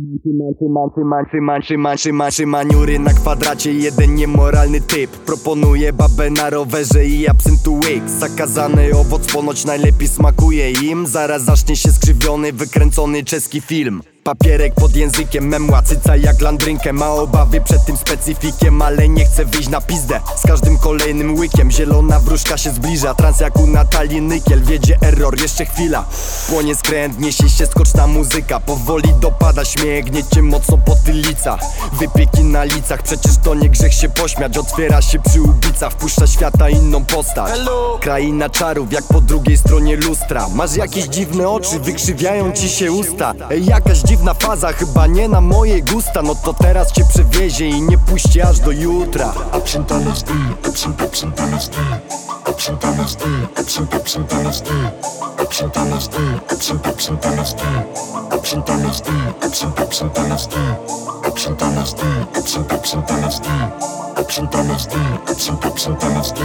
Manczy, manczy, manczy, manczy, manczy, manczy, maniury na kwadracie Jeden niemoralny typ Proponuje babę na rowerze i absentu łyk Zakazany owoc ponoć najlepiej smakuje im Zaraz zacznie się skrzywiony, wykręcony czeski film Papierek pod językiem, memła, cyca jak landrynkę. Ma obawy przed tym specyfikiem, ale nie chce wyjść na pizdę. Z każdym kolejnym łykiem zielona wróżka się zbliża. Trans jak u Natalii Nykiel, wiedzie error, jeszcze chwila. Płonie skręt, niesie się skoczna muzyka. Powoli dopada śmiech, gniecie mocno po tylicach. Wypieki na licach, przecież to nie grzech się pośmiać. Otwiera się przy ubicach, wpuszcza świata inną postać. Kraina czarów, jak po drugiej stronie lustra. Masz jakieś dziwne oczy, wykrzywiają ci się usta. Ej, jakaś dziwna faza, chyba nie na moje gusta No to teraz cię przewiezie i nie puści aż do jutra Absent LSD, absent, absent LSD, absent LSD, absent, absent LSD, absent LSD, absent, absent LSD, absent LSD, absent, absent LSD, absent LSD, absent, absent LSD, absent LSD, absent, absent LSD,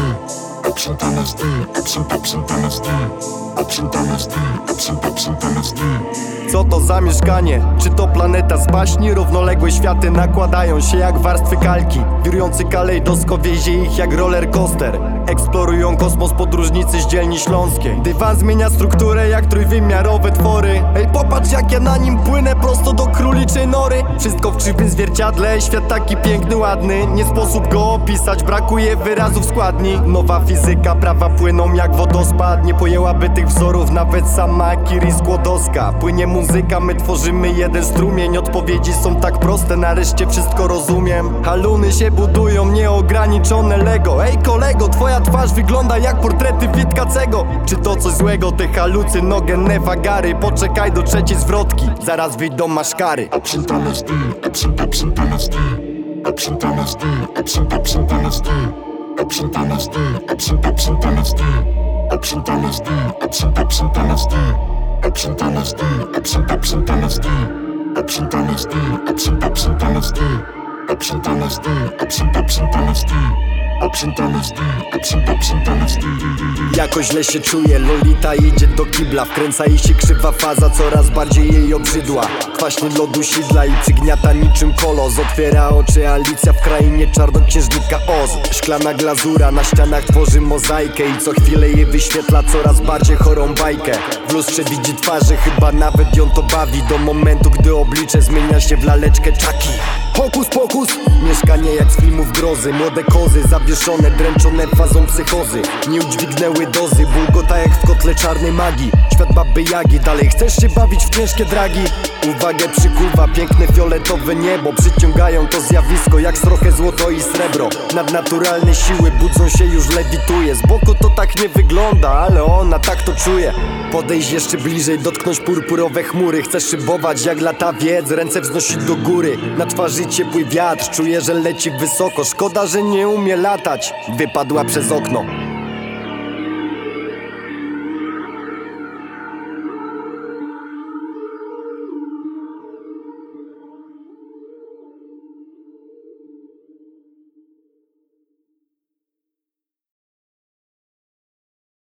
Co to za mieszkanie? Czy to planeta z baśni? Równoległe światy nakładają się jak warstwy kalki. Wirujący kalejdoskop wiezie ich jak roller coaster. Eksplorują kosmos podróżnicy z dzielni śląskiej. Dywan zmienia strukturę jak trójwymiarowe twory. Ej popatrz jak ja na nim płynę prosto do króliczej nory. Wszystko w krzywym zwierciadle, świat taki piękny, ładny. Nie sposób go opisać, brakuje wyrazów składni. Nowa fizyka, prawa płyną jak wodospad. Nie pojęłaby tych wzorów nawet sama Kiri Skłodowska. Płynie muzyka, my tworzymy jeden strumień. Odpowiedzi są tak proste, nareszcie wszystko rozumiem. Haluny się budują, nieograniczone Lego. Ej kolego, twoja twarz wygląda jak portrety Witkacego Czy to coś złego, te halucynogenne wagary Poczekaj do trzeciej zwrotki, zaraz wyjdą maszkary. Absent LSD, absent, absent LSD, absent LSD, absent, absent LSD, absent LSD, absent, absent LSD, absent LSD, absent, absent LSD, absent LSD, absent, absent LSD, absent LSD, absent, absent LSD, absent LSD, absent, absent LSD, absent LSD, absent, absent LSD. Jakoś źle się czuje, Lolita idzie do kibla Wkręca jej się krzywa faza, coraz bardziej jej obrzydła. Kwaśny lodu sidla i przygniata niczym kolos. Otwiera oczy Alicja w krainie czarnoksiężnika Oz. Szklana glazura na ścianach tworzy mozaikę I co chwilę jej wyświetla coraz bardziej chorą bajkę. W lustrze widzi twarze, chyba nawet ją to bawi. Do momentu, gdy oblicze zmienia się w laleczkę czaki Hokus pokus, mieszkanie jak z filmów grozy. Młode kozy, zawieszone, dręczone fazą psychozy. Nie udźwignęły dozy, bulgota jak w kotle czarnej magii. Świat baby Jagi, dalej chcesz się bawić w ciężkie dragi? Uwagę przykuwa piękne fioletowe niebo. Przyciągają to zjawisko jak trochę złoto i srebro. Nadnaturalne siły budzą się już lewituje. Z boku to tak nie wygląda, ale ona tak to czuje. Podejść jeszcze bliżej, dotknąć purpurowe chmury. Chcesz szybować jak latawiec, ręce wznosić do góry. Na twarzy ciepły wiatr, czuję, że leci wysoko. Szkoda, że nie umie latać. Wypadła przez okno